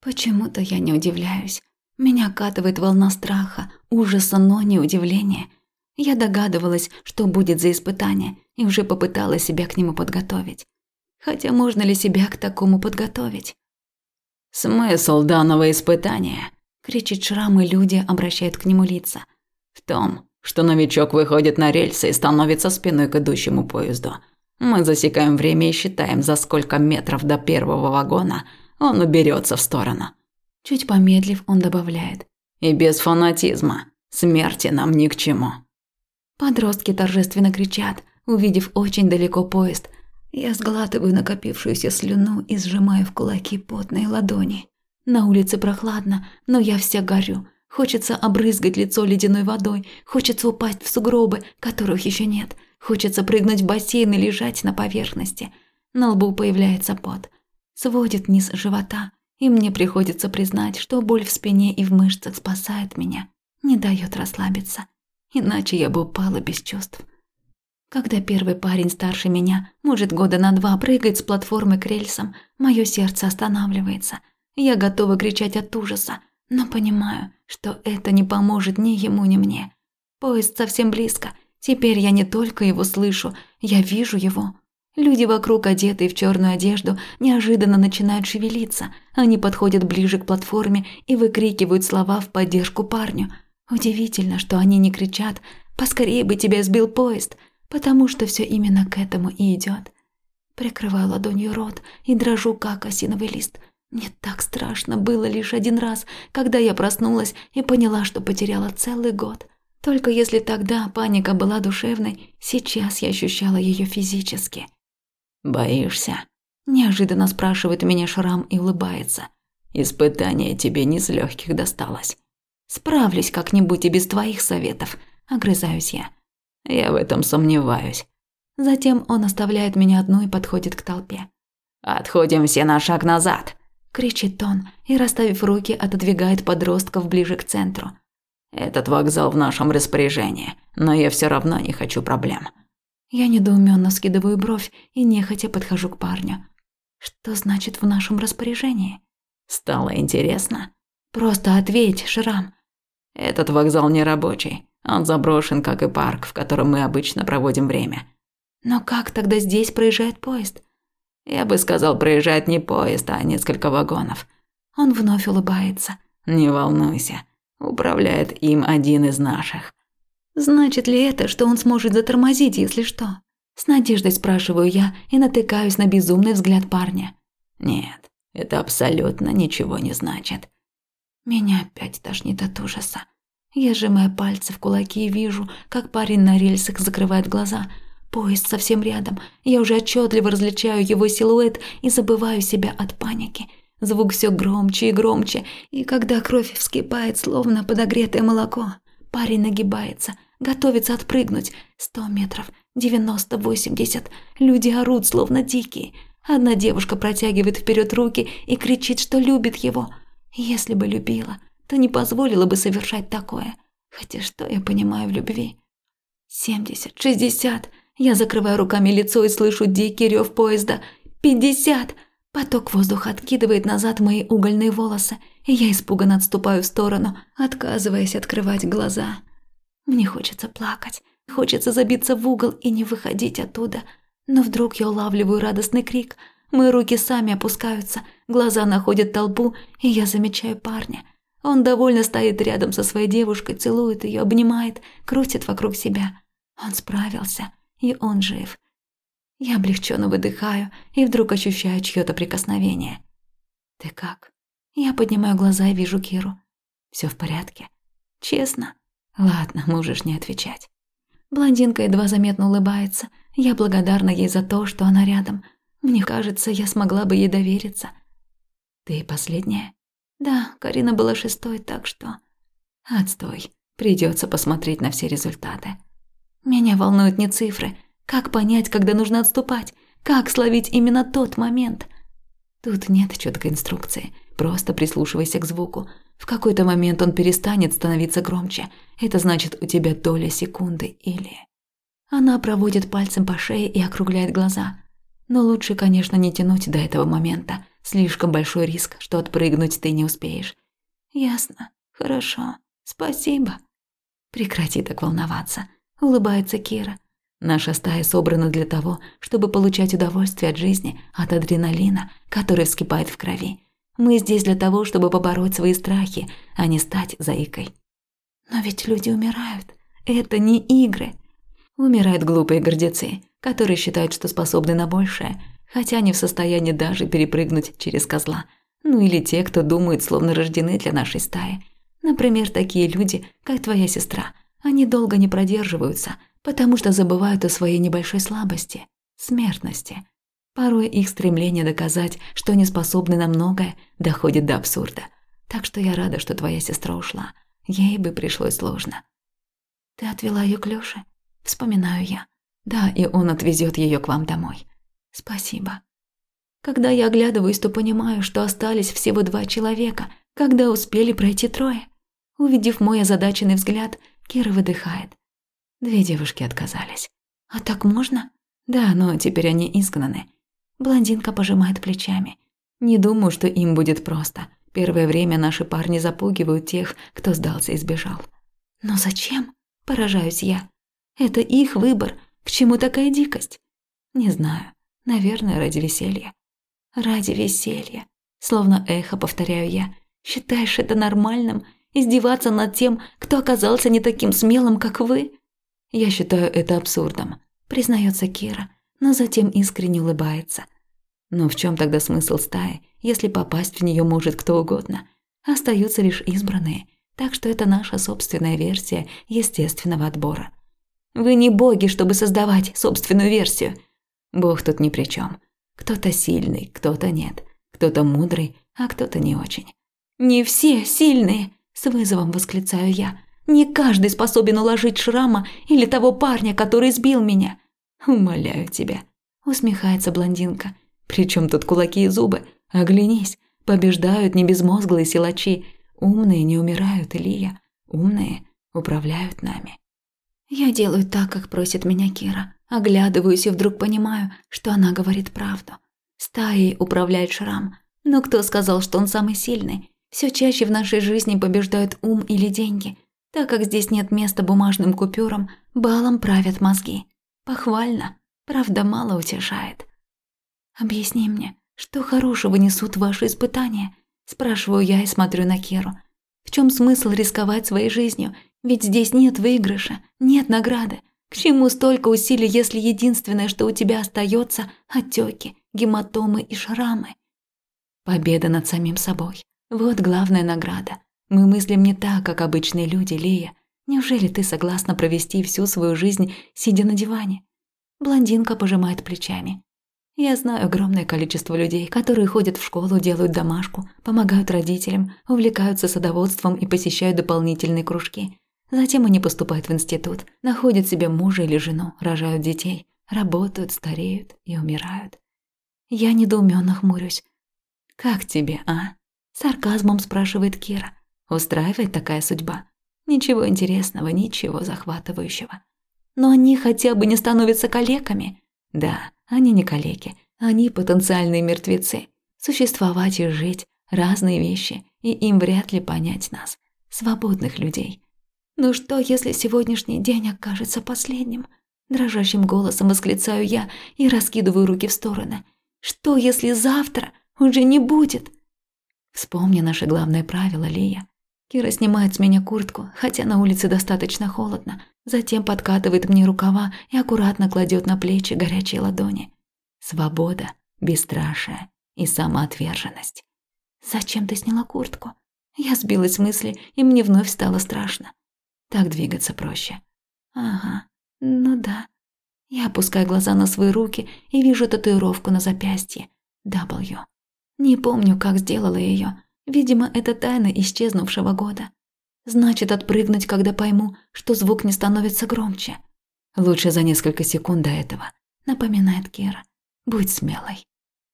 Почему-то я не удивляюсь. Меня катывает волна страха, ужаса, но не удивления. Я догадывалась, что будет за испытание, и уже попыталась себя к нему подготовить. Хотя можно ли себя к такому подготовить? «Смысл данного испытания?» – кричит Шрам, и люди обращают к нему лица. «В том, что новичок выходит на рельсы и становится спиной к идущему поезду. Мы засекаем время и считаем, за сколько метров до первого вагона он уберется в сторону. Чуть помедлив, он добавляет. И без фанатизма. Смерти нам ни к чему. Подростки торжественно кричат, увидев очень далеко поезд. Я сглатываю накопившуюся слюну и сжимаю в кулаки потные ладони. На улице прохладно, но я вся горю. Хочется обрызгать лицо ледяной водой, хочется упасть в сугробы, которых еще нет, хочется прыгнуть в бассейн и лежать на поверхности. На лбу появляется пот. Сводит низ живота, и мне приходится признать, что боль в спине и в мышцах спасает меня, не дает расслабиться. Иначе я бы упала без чувств. Когда первый парень старше меня, может года на два, прыгает с платформы к рельсам, мое сердце останавливается. Я готова кричать от ужаса, но понимаю, что это не поможет ни ему, ни мне. Поезд совсем близко. Теперь я не только его слышу, я вижу его. Люди вокруг, одетые в черную одежду, неожиданно начинают шевелиться. Они подходят ближе к платформе и выкрикивают слова в поддержку парню. Удивительно, что они не кричат «Поскорее бы тебя сбил поезд», потому что все именно к этому и идет. Прикрываю ладонью рот и дрожу, как осиновый лист – мне так страшно было лишь один раз, когда я проснулась и поняла, что потеряла целый год. Только если тогда паника была душевной, сейчас я ощущала ее физически. «Боишься?» – неожиданно спрашивает меня Шрам и улыбается. «Испытание тебе не с легких досталось». «Справлюсь как-нибудь и без твоих советов», – огрызаюсь я. «Я в этом сомневаюсь». Затем он оставляет меня одну и подходит к толпе. «Отходим все на шаг назад», – кричит он и, расставив руки, отодвигает подростков ближе к центру. «Этот вокзал в нашем распоряжении, но я все равно не хочу проблем». Я недоуменно скидываю бровь и нехотя подхожу к парню. «Что значит в нашем распоряжении?» «Стало интересно?» «Просто ответь, Шрам». «Этот вокзал не рабочий. Он заброшен, как и парк, в котором мы обычно проводим время». «Но как тогда здесь проезжает поезд?» Я бы сказал, проезжает не поезд, а несколько вагонов. Он вновь улыбается. Не волнуйся, управляет им один из наших. Значит ли это, что он сможет затормозить, если что? С надеждой спрашиваю я и натыкаюсь на безумный взгляд парня. Нет, это абсолютно ничего не значит. Меня опять тошнит от ужаса. Я сжимаю пальцы в кулаки и вижу, как парень на рельсах закрывает глаза – Поезд совсем рядом. Я уже отчетливо различаю его силуэт и забываю себя от паники. Звук все громче и громче, и когда кровь вскипает, словно подогретое молоко, парень нагибается, готовится отпрыгнуть. Сто метров, девяносто, восемьдесят. Люди орут, словно дикие. Одна девушка протягивает вперед руки и кричит, что любит его. Если бы любила, то не позволила бы совершать такое. Хотя что я понимаю в любви? Семьдесят, шестьдесят. Я закрываю руками лицо и слышу дикий рев поезда. «Пятьдесят!» Поток воздуха откидывает назад мои угольные волосы, и я испуганно отступаю в сторону, отказываясь открывать глаза. Мне хочется плакать, хочется забиться в угол и не выходить оттуда. Но вдруг я улавливаю радостный крик. Мои руки сами опускаются, глаза находят толпу, и я замечаю парня. Он довольно стоит рядом со своей девушкой, целует ее, обнимает, крутит вокруг себя. Он справился и он жив. Я облегченно выдыхаю и вдруг ощущаю чьё-то прикосновение. «Ты как?» Я поднимаю глаза и вижу Киру. Все в порядке?» «Честно?» «Ладно, можешь не отвечать». Блондинка едва заметно улыбается. Я благодарна ей за то, что она рядом. Мне кажется, я смогла бы ей довериться. «Ты последняя?» «Да, Карина была шестой, так что...» «Отстой. Придется посмотреть на все результаты». Меня волнуют не цифры. Как понять, когда нужно отступать? Как словить именно тот момент? Тут нет четкой инструкции. Просто прислушивайся к звуку. В какой-то момент он перестанет становиться громче. Это значит, у тебя доля секунды или... Она проводит пальцем по шее и округляет глаза. Но лучше, конечно, не тянуть до этого момента. Слишком большой риск, что отпрыгнуть ты не успеешь. Ясно. Хорошо. Спасибо. Прекрати так волноваться. Улыбается Кира. Наша стая собрана для того, чтобы получать удовольствие от жизни, от адреналина, который вскипает в крови. Мы здесь для того, чтобы побороть свои страхи, а не стать заикой. Но ведь люди умирают. Это не игры. Умирают глупые гордецы, которые считают, что способны на большее, хотя не в состоянии даже перепрыгнуть через козла. Ну или те, кто думает, словно рождены для нашей стаи. Например, такие люди, как твоя сестра. Они долго не продерживаются – потому что забывают о своей небольшой слабости – смертности. Порой их стремление доказать, что они способны на многое, доходит до абсурда. Так что я рада, что твоя сестра ушла. Ей бы пришлось сложно. Ты отвела ее к Лёше? Вспоминаю я. Да, и он отвезет ее к вам домой. Спасибо. Когда я оглядываюсь, то понимаю, что остались всего два человека, когда успели пройти трое. Увидев мой озадаченный взгляд, Кира выдыхает. Две девушки отказались. А так можно? Да, но теперь они изгнаны. Блондинка пожимает плечами. Не думаю, что им будет просто. Первое время наши парни запугивают тех, кто сдался и сбежал. Но зачем? Поражаюсь я. Это их выбор. К чему такая дикость? Не знаю. Наверное, ради веселья. Ради веселья. Словно эхо повторяю я. Считаешь это нормальным? Издеваться над тем, кто оказался не таким смелым, как вы? Я считаю это абсурдом, признается Кира, но затем искренне улыбается. Но в чем тогда смысл стаи, если попасть в нее может кто угодно? Остаются лишь избранные, так что это наша собственная версия естественного отбора. Вы не боги, чтобы создавать собственную версию. Бог тут ни при чем. Кто-то сильный, кто-то нет. Кто-то мудрый, а кто-то не очень. «Не все сильные!» – с вызовом восклицаю я. Не каждый способен уложить шрама или того парня, который сбил меня. Умоляю тебя, усмехается блондинка. Причем тут кулаки и зубы? Оглянись, побеждают не безмозглые силачи. Умные не умирают, Илья. Умные управляют нами. Я делаю так, как просит меня Кира. Оглядываюсь и вдруг понимаю, что она говорит правду. Стаей управляет Шрам. Но кто сказал, что он самый сильный? Все чаще в нашей жизни побеждают ум или деньги – так как здесь нет места бумажным купюрам, балом правят мозги. Похвально, правда мало утешает. «Объясни мне, что хорошего несут ваши испытания?» Спрашиваю я и смотрю на Керу. В чем смысл рисковать своей жизнью? Ведь здесь нет выигрыша, нет награды. К чему столько усилий, если единственное, что у тебя остается, отеки, гематомы и шрамы? Победа над самим собой. Вот главная награда. Мы мыслим не так, как обычные люди, Лия. Неужели ты согласна провести всю свою жизнь, сидя на диване? Блондинка пожимает плечами. Я знаю огромное количество людей, которые ходят в школу, делают домашку, помогают родителям, увлекаются садоводством и посещают дополнительные кружки. Затем они поступают в институт, находят себе мужа или жену, рожают детей, работают, стареют и умирают. Я недоуменно хмурюсь. «Как тебе, а?» – сарказмом спрашивает Кира. Устраивает такая судьба? Ничего интересного, ничего захватывающего. Но они хотя бы не становятся калеками. Да, они не калеки, они потенциальные мертвецы. Существовать и жить – разные вещи, и им вряд ли понять нас, свободных людей. «Ну что, если сегодняшний день окажется последним?» Дрожащим голосом восклицаю я и раскидываю руки в стороны. «Что, если завтра уже не будет?» Вспомни наше главное правило, Лия. Кира снимает с меня куртку, хотя на улице достаточно холодно, затем подкатывает мне рукава и аккуратно кладет на плечи горячие ладони. Свобода, бесстрашие и самоотверженность. «Зачем ты сняла куртку?» Я сбилась с мысли, и мне вновь стало страшно. Так двигаться проще. Ага, ну да. Я опускаю глаза на свои руки и вижу татуировку на запястье. W. Не помню, как сделала ее, Видимо, это тайна исчезнувшего года. Значит, отпрыгнуть, когда пойму, что звук не становится громче. Лучше за несколько секунд до этого, напоминает Кира. Будь смелой.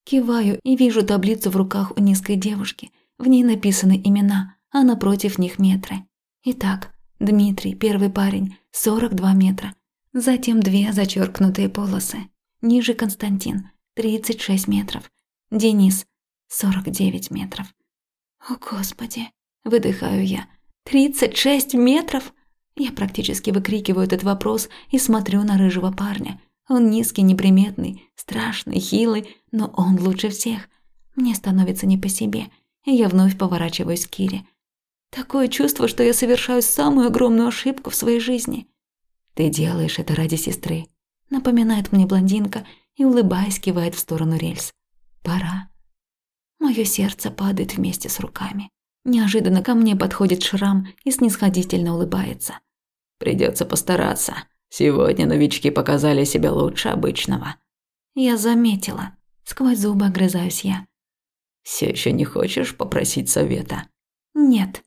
Киваю и вижу таблицу в руках у низкой девушки. В ней написаны имена, а напротив них метры. Итак, Дмитрий, первый парень, 42 метра. Затем две зачеркнутые полосы. Ниже Константин, 36 метров. Денис, 49 метров. О, Господи, выдыхаю я. 36 метров? Я практически выкрикиваю этот вопрос и смотрю на рыжего парня. Он низкий, неприметный, страшный, хилый, но он лучше всех. Мне становится не по себе, и я вновь поворачиваюсь к Кире. Такое чувство, что я совершаю самую огромную ошибку в своей жизни. Ты делаешь это ради сестры, напоминает мне блондинка и улыбаясь кивает в сторону рельс. Пора. Мое сердце падает вместе с руками. Неожиданно ко мне подходит Шрам и снисходительно улыбается. Придется постараться. Сегодня новички показали себя лучше обычного. Я заметила. Сквозь зубы огрызаюсь я. Все еще не хочешь попросить совета? Нет.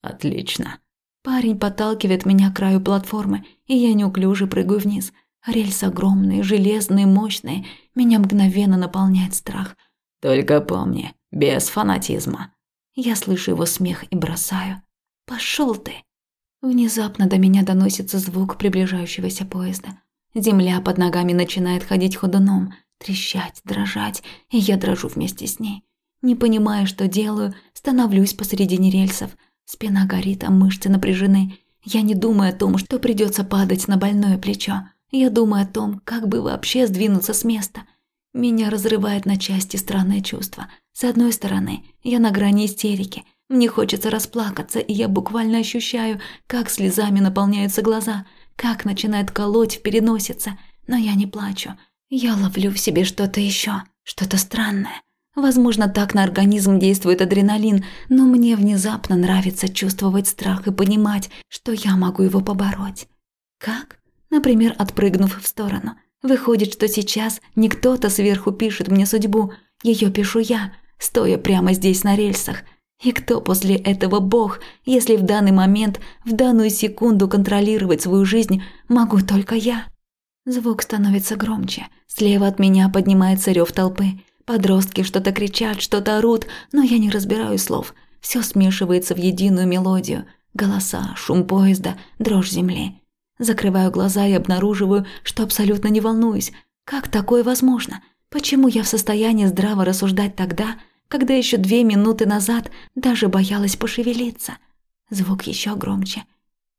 Отлично. Парень подталкивает меня к краю платформы, и я неуклюже прыгаю вниз. Рельсы огромные, железные, мощные. Меня мгновенно наполняет страх. Только помни, без фанатизма. Я слышу его смех и бросаю. Пошел ты. Внезапно до меня доносится звук приближающегося поезда. Земля под ногами начинает ходить ходуном, трещать, дрожать, и я дрожу вместе с ней. Не понимая, что делаю, становлюсь посредине рельсов. Спина горит, а мышцы напряжены. Я не думаю о том, что придется падать на больное плечо. Я думаю о том, как бы вообще сдвинуться с места. Меня разрывает на части странное чувство. С одной стороны, я на грани истерики – мне хочется расплакаться, и я буквально ощущаю, как слезами наполняются глаза, как начинает колоть в переносице. Но я не плачу. Я ловлю в себе что-то еще, что-то странное. Возможно, так на организм действует адреналин, но мне внезапно нравится чувствовать страх и понимать, что я могу его побороть. Как? Например, отпрыгнув в сторону. Выходит, что сейчас не кто-то сверху пишет мне судьбу, ее пишу я, стоя прямо здесь на рельсах – и кто после этого бог, если в данный момент, в данную секунду контролировать свою жизнь могу только я? Звук становится громче. Слева от меня поднимается рев толпы. Подростки что-то кричат, что-то орут, но я не разбираю слов. Все смешивается в единую мелодию. Голоса, шум поезда, дрожь земли. Закрываю глаза и обнаруживаю, что абсолютно не волнуюсь. Как такое возможно? Почему я в состоянии здраво рассуждать тогда, когда еще две минуты назад даже боялась пошевелиться. Звук еще громче.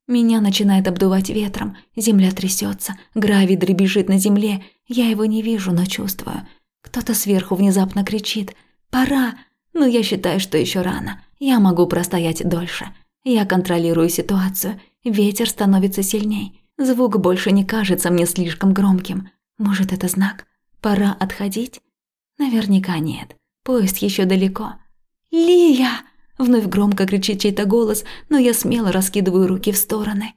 Меня начинает обдувать ветром, земля трясется, гравий дребезжит на земле, я его не вижу, но чувствую. Кто-то сверху внезапно кричит «Пора!», но я считаю, что еще рано, я могу простоять дольше. Я контролирую ситуацию, ветер становится сильней, звук больше не кажется мне слишком громким. Может, это знак? Пора отходить? Наверняка нет. Поезд еще далеко. «Лия!» – вновь громко кричит чей-то голос, но я смело раскидываю руки в стороны.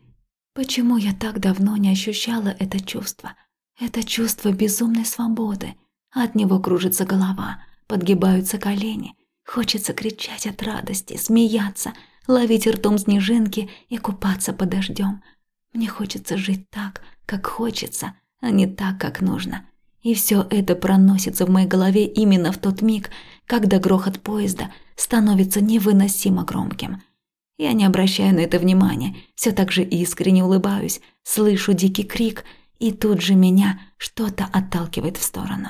Почему я так давно не ощущала это чувство? Это чувство безумной свободы. От него кружится голова, подгибаются колени. Хочется кричать от радости, смеяться, ловить ртом снежинки и купаться под дождем. Мне хочется жить так, как хочется, а не так, как нужно. И все это проносится в моей голове именно в тот миг, когда грохот поезда становится невыносимо громким. Я не обращаю на это внимания, все так же искренне улыбаюсь, слышу дикий крик, и тут же меня что-то отталкивает в сторону.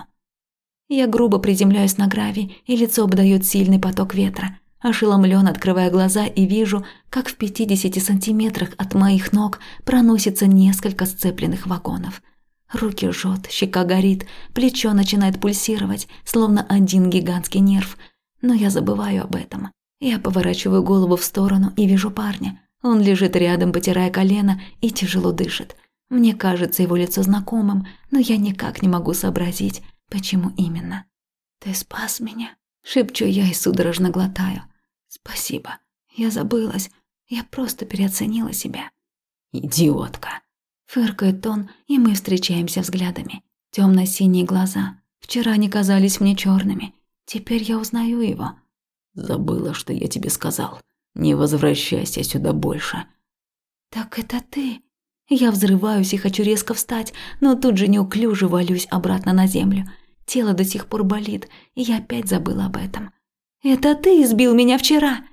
Я грубо приземляюсь на гравий, и лицо обдает сильный поток ветра. Ошеломлен, открывая глаза, и вижу, как в 50 сантиметрах от моих ног проносится несколько сцепленных вагонов – Руки жжет, щека горит, плечо начинает пульсировать, словно один гигантский нерв. Но я забываю об этом. Я поворачиваю голову в сторону и вижу парня. Он лежит рядом, потирая колено, и тяжело дышит. Мне кажется его лицо знакомым, но я никак не могу сообразить, почему именно. «Ты спас меня», — шепчу я и судорожно глотаю. «Спасибо. Я забылась. Я просто переоценила себя». «Идиотка», Фыркает он, и мы встречаемся взглядами. Темно-синие глаза. Вчера они казались мне черными. Теперь я узнаю его. Забыла, что я тебе сказал. Не возвращайся сюда больше. Так это ты? Я взрываюсь и хочу резко встать, но тут же неуклюже валюсь обратно на землю. Тело до сих пор болит, и я опять забыла об этом. Это ты избил меня вчера.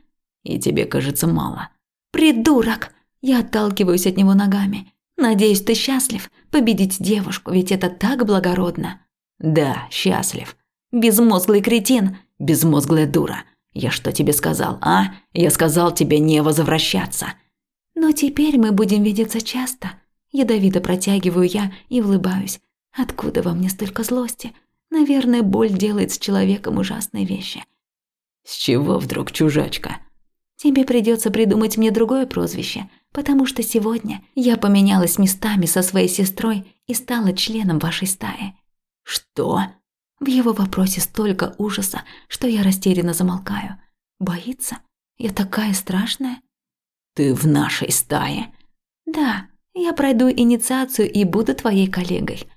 И тебе кажется мало. Придурок! Я отталкиваюсь от него ногами. Надеюсь, ты счастлив победить девушку, ведь это так благородно. Да, счастлив. Безмозглый кретин. безмозглая дура. Я что тебе сказал, а? Я сказал тебе не возвращаться. Но теперь мы будем видеться часто. Ядовито протягиваю я и улыбаюсь. Откуда во мне столько злости? Наверное, боль делает с человеком ужасные вещи. С чего вдруг чужачка? Тебе придется придумать мне другое прозвище, потому что сегодня я поменялась местами со своей сестрой и стала членом вашей стаи. Что? В его вопросе столько ужаса, что я растерянно замолкаю. Боится? Я такая страшная? Ты в нашей стае? Да, я пройду инициацию и буду твоей коллегой.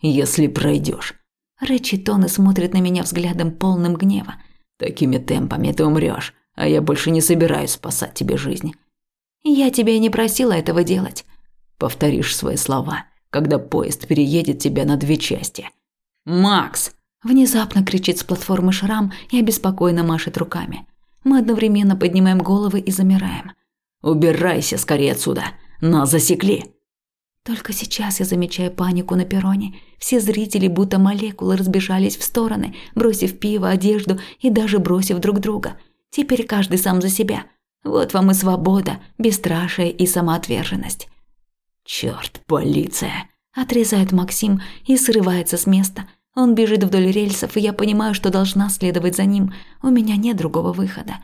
Если пройдешь. Рычит он и смотрит на меня взглядом полным гнева. Такими темпами ты умрешь, а я больше не собираюсь спасать тебе жизнь. Я тебя и не просила этого делать. Повторишь свои слова, когда поезд переедет тебя на две части. Макс! Внезапно кричит с платформы Шрам и обеспокоенно машет руками. Мы одновременно поднимаем головы и замираем. «Убирайся скорее отсюда! Нас засекли!» Только сейчас я замечаю панику на перроне. Все зрители будто молекулы разбежались в стороны, бросив пиво, одежду и даже бросив друг друга. Теперь каждый сам за себя. Вот вам и свобода, бесстрашие и самоотверженность. «Чёрт, полиция!» – отрезает Максим и срывается с места – он бежит вдоль рельсов, и я понимаю, что должна следовать за ним. У меня нет другого выхода.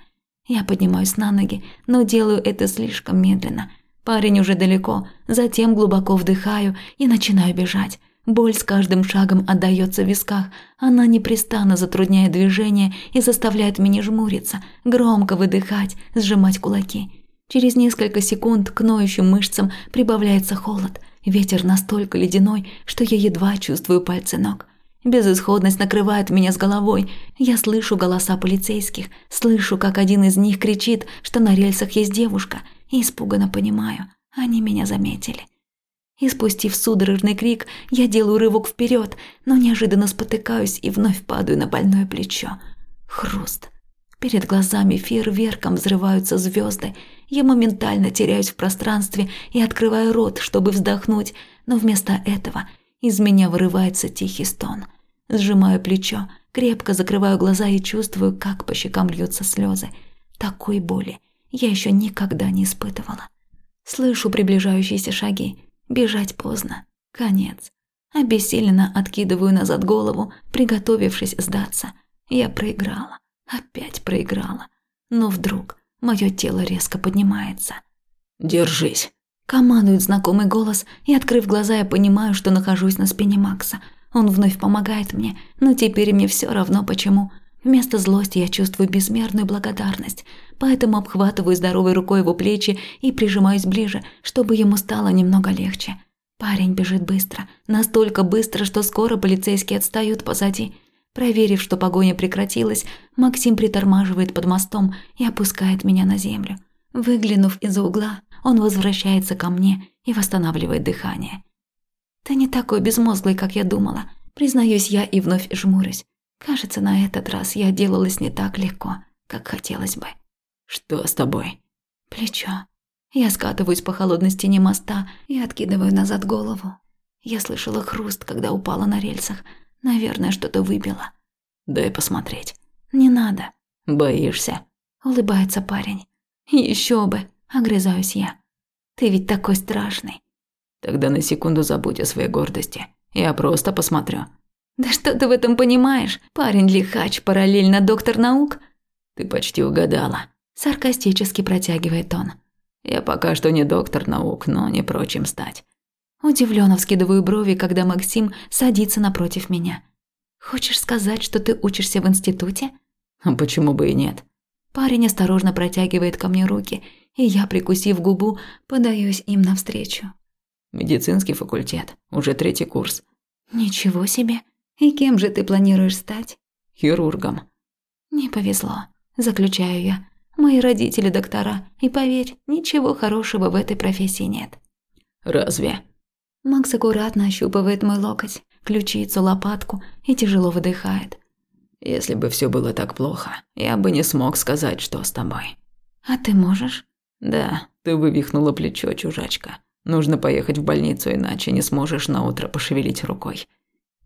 Я поднимаюсь на ноги, но делаю это слишком медленно. Парень уже далеко, затем глубоко вдыхаю и начинаю бежать. Боль с каждым шагом отдаётся в висках. Она непрестанно затрудняет движение и заставляет меня жмуриться, громко выдыхать, сжимать кулаки. Через несколько секунд к ноющим мышцам прибавляется холод. Ветер настолько ледяной, что я едва чувствую пальцы ног. Безысходность накрывает меня с головой. Я слышу голоса полицейских, слышу, как один из них кричит, что на рельсах есть девушка, и испуганно понимаю, они меня заметили. И спустив судорожный крик, я делаю рывок вперед, но неожиданно спотыкаюсь и вновь падаю на больное плечо. Хруст. Перед глазами фейерверком взрываются звезды. Я моментально теряюсь в пространстве и открываю рот, чтобы вздохнуть, но вместо этого из меня вырывается тихий стон – Сжимаю плечо, крепко закрываю глаза и чувствую, как по щекам льются слезы. Такой боли я еще никогда не испытывала. Слышу приближающиеся шаги. Бежать поздно. Конец. Обессиленно откидываю назад голову, приготовившись сдаться. Я проиграла. Опять проиграла. Но вдруг мое тело резко поднимается. «Держись!» Командует знакомый голос, и, открыв глаза, я понимаю, что нахожусь на спине Макса – он вновь помогает мне, но теперь мне все равно почему. Вместо злости я чувствую безмерную благодарность, поэтому обхватываю здоровой рукой его плечи и прижимаюсь ближе, чтобы ему стало немного легче. Парень бежит быстро, настолько быстро, что скоро полицейские отстают позади. Проверив, что погоня прекратилась, Максим притормаживает под мостом и опускает меня на землю. Выглянув из-за угла, он возвращается ко мне и восстанавливает дыхание. Ты не такой безмозглый, как я думала. Признаюсь я и вновь жмурюсь. Кажется, на этот раз я делалась не так легко, как хотелось бы. Что с тобой? Плечо. Я скатываюсь по холодной стене моста и откидываю назад голову. Я слышала хруст, когда упала на рельсах. Наверное, что-то выбило. Дай посмотреть. Не надо. Боишься? Улыбается парень. Еще бы, огрызаюсь я. Ты ведь такой страшный. Тогда на секунду забудь о своей гордости. Я просто посмотрю. Да что ты в этом понимаешь? Парень лихач, параллельно доктор наук. Ты почти угадала. Саркастически протягивает он. Я пока что не доктор наук, но не прочим стать. Удивленно вскидываю брови, когда Максим садится напротив меня. Хочешь сказать, что ты учишься в институте? А почему бы и нет? Парень осторожно протягивает ко мне руки, и я, прикусив губу, подаюсь им навстречу. Медицинский факультет, уже третий курс. Ничего себе. И кем же ты планируешь стать? Хирургом. Не повезло, заключаю я. Мои родители доктора, и поверь, ничего хорошего в этой профессии нет. Разве? Макс аккуратно ощупывает мой локоть, ключицу, лопатку и тяжело выдыхает. Если бы все было так плохо, я бы не смог сказать, что с тобой. А ты можешь? Да, ты вывихнула плечо, чужачка. Нужно поехать в больницу, иначе не сможешь наутро пошевелить рукой.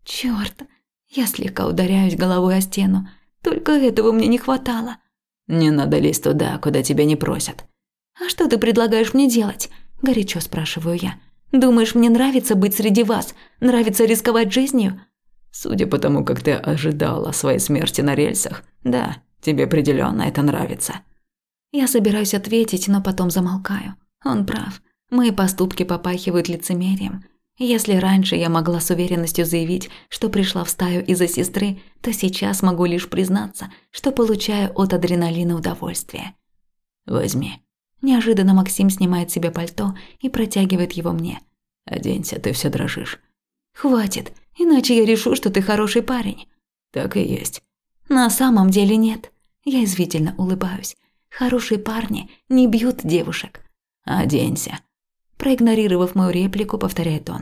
Чёрт. Я слегка ударяюсь головой о стену. Только этого мне не хватало. Не надо лезть туда, куда тебя не просят. А что ты предлагаешь мне делать? горячо спрашиваю я. Думаешь, мне нравится быть среди вас? Нравится рисковать жизнью? Судя по тому, как ты ожидала своей смерти на рельсах, да, тебе определенно это нравится. Я собираюсь ответить, но потом замолкаю. Он прав. Мои поступки попахивают лицемерием. Если раньше я могла с уверенностью заявить, что пришла в стаю из-за сестры, то сейчас могу лишь признаться, что получаю от адреналина удовольствие. Возьми. Неожиданно Максим снимает себе пальто и протягивает его мне. Оденься, ты все дрожишь. Хватит, иначе я решу, что ты хороший парень. Так и есть. На самом деле нет. Я извительно улыбаюсь. Хорошие парни не бьют девушек. Оденься. Проигнорировав мою реплику, повторяет он.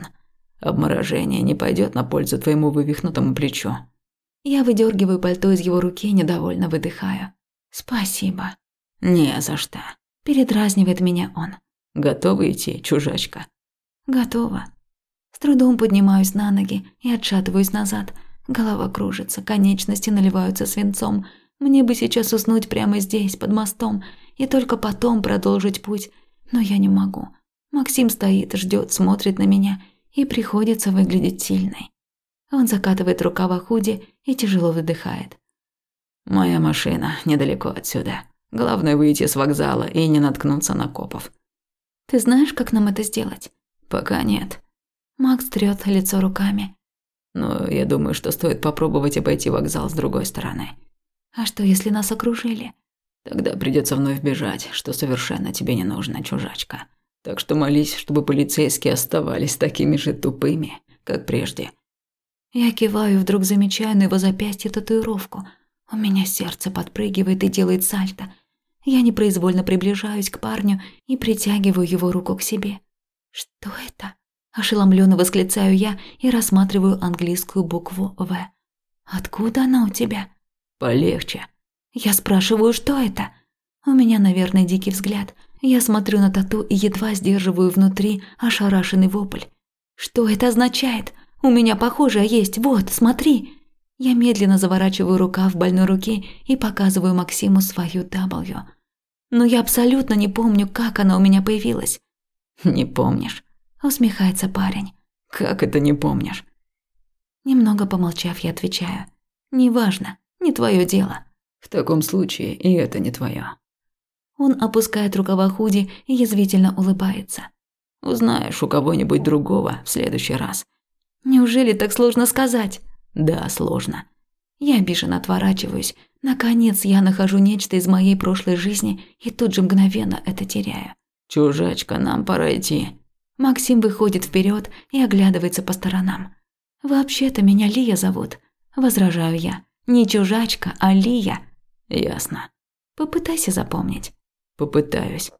Обморожение не пойдет на пользу твоему вывихнутому плечу. Я выдергиваю пальто из его руки и недовольно выдыхаю. Спасибо. Не за что. Передразнивает меня он. Готова идти, чужачка? Готова. С трудом поднимаюсь на ноги и отшатываюсь назад. Голова кружится, конечности наливаются свинцом. Мне бы сейчас уснуть прямо здесь, под мостом, и только потом продолжить путь. Но я не могу. Максим стоит, ждет, смотрит на меня, и приходится выглядеть сильной. Он закатывает рукава худи и тяжело выдыхает. «Моя машина недалеко отсюда. Главное выйти с вокзала и не наткнуться на копов». «Ты знаешь, как нам это сделать?» «Пока нет». Макс трёт лицо руками. «Но я думаю, что стоит попробовать обойти вокзал с другой стороны». «А что, если нас окружили?» «Тогда придется вновь бежать, что совершенно тебе не нужно, чужачка. Так что молись, чтобы полицейские оставались такими же тупыми, как прежде». Я киваю, вдруг замечаю на его запястье татуировку. У меня сердце подпрыгивает и делает сальто. Я непроизвольно приближаюсь к парню и притягиваю его руку к себе. «Что это?» Ошеломленно восклицаю я и рассматриваю английскую букву «В». «Откуда она у тебя?» «Полегче». Я спрашиваю, что это? У меня, наверное, дикий взгляд. Я смотрю на тату и едва сдерживаю внутри ошарашенный вопль. «Что это означает? У меня похожее есть, вот, смотри!» Я медленно заворачиваю рукав больной руки и показываю Максиму свою W. Но я абсолютно не помню, как она у меня появилась. «Не помнишь?» – усмехается парень. «Как это не помнишь?» Немного помолчав, я отвечаю. «Неважно, не твое дело». «В таком случае и это не твое». Он опускает рукава худи и язвительно улыбается. «Узнаешь у кого-нибудь другого в следующий раз». «Неужели так сложно сказать?» «Да, сложно». Я обиженно отворачиваюсь. Наконец я нахожу нечто из моей прошлой жизни и тут же мгновенно это теряю. «Чужачка, нам пора идти». Максим выходит вперед и оглядывается по сторонам. «Вообще-то меня Лия зовут», – возражаю я. «Не чужачка, а Лия». «Ясно». «Попытайся запомнить». «Попытаюсь».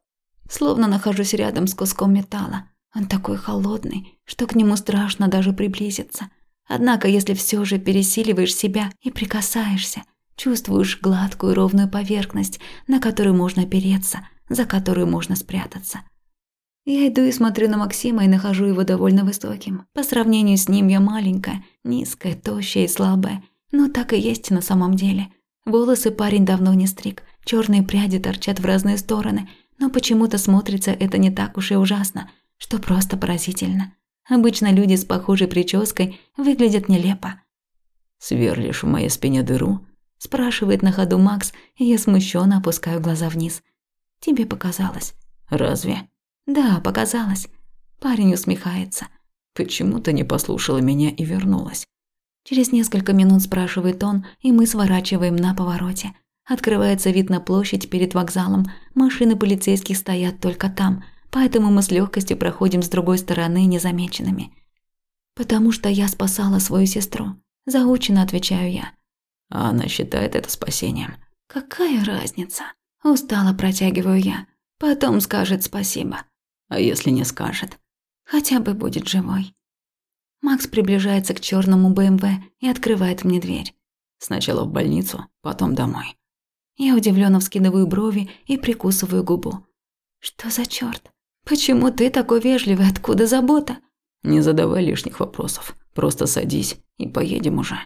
Словно нахожусь рядом с куском металла. Он такой холодный, что к нему страшно даже приблизиться. Однако, если все же пересиливаешь себя и прикасаешься, чувствуешь гладкую ровную поверхность, на которую можно опереться, за которую можно спрятаться. Я иду и смотрю на Максима и нахожу его довольно высоким. По сравнению с ним я маленькая, низкая, тощая и слабая. Но так и есть на самом деле. Волосы парень давно не стриг, черные пряди торчат в разные стороны, но почему-то смотрится это не так уж и ужасно, что просто поразительно. Обычно люди с похожей прической выглядят нелепо. «Сверлишь в моей спине дыру?» – спрашивает на ходу Макс, и я смущенно опускаю глаза вниз. «Тебе показалось». «Разве?» Да, показалось. Парень усмехается. Почему ты не послушала меня и вернулась? Через несколько минут спрашивает он, и мы сворачиваем на повороте. Открывается вид на площадь перед вокзалом. Машины полицейских стоят только там, поэтому мы с легкостью проходим с другой стороны незамеченными. Потому что я спасала свою сестру. Заучено отвечаю я. Она считает это спасением. Какая разница? Устало протягиваю я. Потом скажет спасибо. А если не скажет? Хотя бы будет живой. Макс приближается к черному БМВ и открывает мне дверь. Сначала в больницу, потом домой. Я удивленно вскидываю брови и прикусываю губу. Что за черт? Почему ты такой вежливый? Откуда забота? Не задавай лишних вопросов. Просто садись и поедем уже.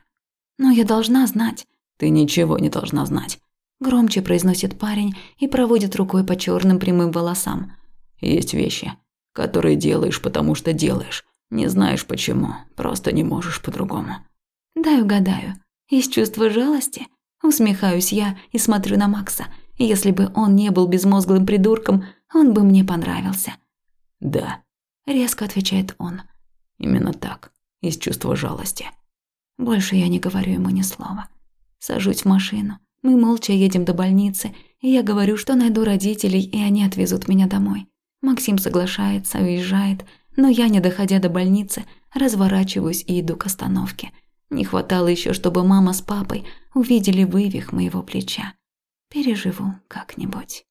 Но я должна знать. Ты ничего не должна знать. Громче произносит парень и проводит рукой по черным прямым волосам. Есть вещи, которые делаешь, потому что делаешь. Не знаешь почему, просто не можешь по-другому. Дай угадаю. Из чувства жалости? Усмехаюсь я и смотрю на Макса. Если бы он не был безмозглым придурком, он бы мне понравился. Да. Резко отвечает он. Именно так. Из чувства жалости. Больше я не говорю ему ни слова. Сажусь в машину. Мы молча едем до больницы, и я говорю, что найду родителей, и они отвезут меня домой. Максим соглашается, уезжает, но я, не доходя до больницы, разворачиваюсь и иду к остановке. Не хватало еще, чтобы мама с папой увидели вывих моего плеча. Переживу как-нибудь.